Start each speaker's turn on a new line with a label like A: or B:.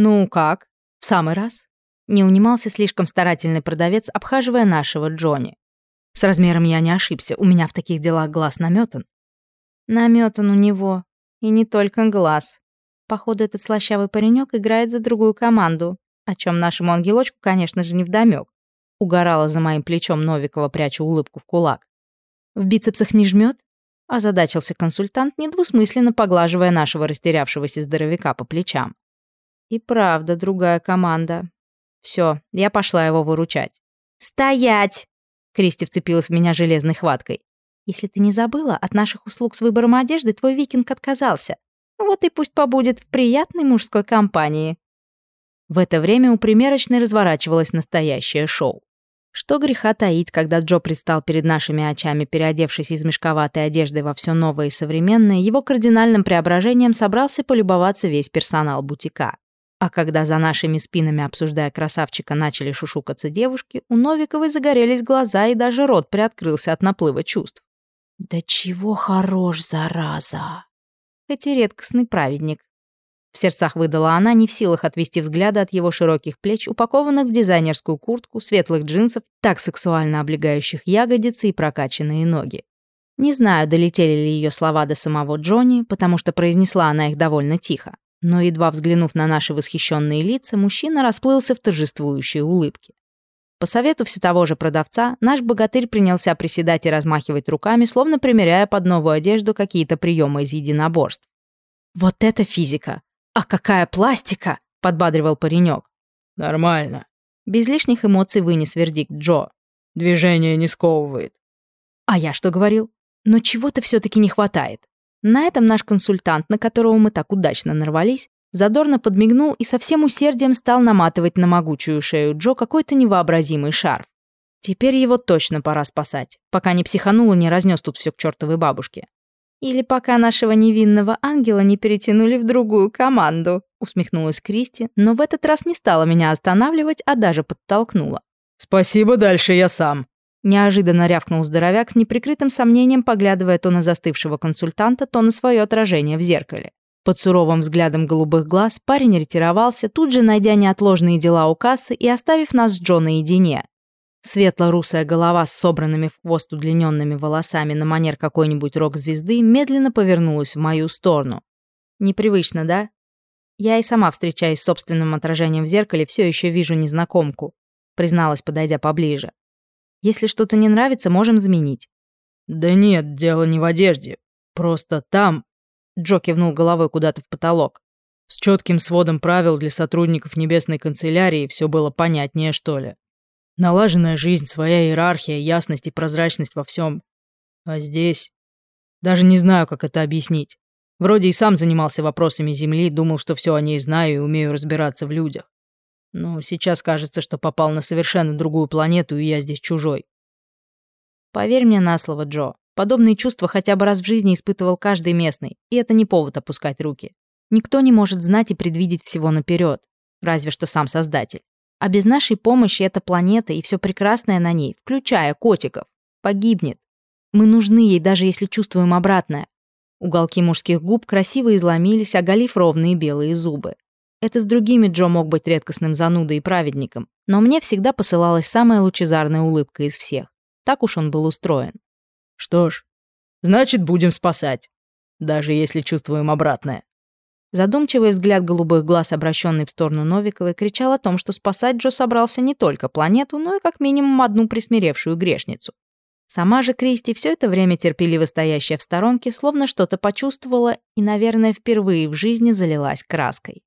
A: «Ну как? В самый раз?» Не унимался слишком старательный продавец, обхаживая нашего Джонни. С размером я не ошибся, у меня в таких делах глаз наметан. Наметан у него. И не только глаз. Походу, этот слащавый паренек играет за другую команду, о чем нашему ангелочку, конечно же, не вдомек. Угорала за моим плечом Новикова, пряча улыбку в кулак. В бицепсах не жмет? Озадачился консультант, недвусмысленно поглаживая нашего растерявшегося здоровяка по плечам. И правда, другая команда. Все, я пошла его выручать. «Стоять!» Кристи вцепилась в меня железной хваткой. «Если ты не забыла, от наших услуг с выбором одежды твой викинг отказался. Вот и пусть побудет в приятной мужской компании». В это время у примерочной разворачивалось настоящее шоу. Что греха таить, когда Джо предстал перед нашими очами, переодевшись из мешковатой одежды во все новое и современное, его кардинальным преображением собрался полюбоваться весь персонал бутика. А когда за нашими спинами, обсуждая красавчика, начали шушукаться девушки, у Новиковой загорелись глаза и даже рот приоткрылся от наплыва чувств. «Да чего хорош, зараза!» Хоть и редкостный праведник. В сердцах выдала она, не в силах отвести взгляда от его широких плеч, упакованных в дизайнерскую куртку, светлых джинсов, так сексуально облегающих ягодицы и прокачанные ноги. Не знаю, долетели ли ее слова до самого Джонни, потому что произнесла она их довольно тихо. Но, едва взглянув на наши восхищенные лица, мужчина расплылся в торжествующей улыбке. По совету все того же продавца, наш богатырь принялся приседать и размахивать руками, словно примеряя под новую одежду какие-то приемы из единоборств. «Вот это физика! А какая пластика!» — подбадривал паренек.
B: «Нормально».
A: Без лишних эмоций вынес вердикт Джо.
B: «Движение не сковывает».
A: «А я что говорил? Но чего-то все-таки не хватает. На этом наш консультант, на которого мы так удачно нарвались, задорно подмигнул и со всем усердием стал наматывать на могучую шею Джо какой-то невообразимый шарф. Теперь его точно пора спасать, пока не психанул и не разнес тут все к чертовой бабушке. Или пока нашего невинного ангела не перетянули в другую команду, усмехнулась Кристи, но в этот раз не стала меня останавливать, а даже подтолкнула.
B: «Спасибо, дальше я сам»,
A: Неожиданно рявкнул здоровяк с неприкрытым сомнением, поглядывая то на застывшего консультанта, то на свое отражение в зеркале. Под суровым взглядом голубых глаз парень ретировался, тут же найдя неотложные дела у кассы и оставив нас с Джо наедине. Светло-русая голова с собранными в хвост удлиненными волосами на манер какой-нибудь рок-звезды медленно повернулась в мою сторону. Непривычно, да? Я и сама, встречаясь с собственным отражением в зеркале, все еще вижу незнакомку, призналась, подойдя поближе. Если что-то не нравится, можем заменить».
B: «Да нет, дело не в одежде. Просто там...» Джо кивнул головой куда-то в потолок. «С четким сводом правил для сотрудников Небесной канцелярии все было понятнее, что ли. Налаженная жизнь, своя иерархия, ясность и прозрачность во всем. А здесь... Даже не знаю, как это объяснить. Вроде и сам занимался вопросами Земли, думал, что все о ней знаю и умею разбираться в людях. Но сейчас кажется, что попал на совершенно другую планету, и я здесь чужой.
A: Поверь мне на слово, Джо. Подобные чувства хотя бы раз в жизни испытывал каждый местный, и это не повод опускать руки. Никто не может знать и предвидеть всего наперед, разве что сам Создатель. А без нашей помощи эта планета и все прекрасное на ней, включая котиков, погибнет. Мы нужны ей, даже если чувствуем обратное. Уголки мужских губ красиво изломились, оголив ровные белые зубы. Это с другими Джо мог быть редкостным занудой и праведником, но мне всегда посылалась самая лучезарная улыбка из всех. Так уж он был устроен.
B: Что ж, значит, будем спасать, даже если чувствуем обратное.
A: Задумчивый взгляд голубых глаз, обращенный в сторону Новиковой, кричал о том, что спасать Джо собрался не только планету, но и как минимум одну присмиревшую грешницу. Сама же Кристи все это время терпеливо стоящая в сторонке, словно что-то почувствовала и, наверное, впервые в жизни залилась краской.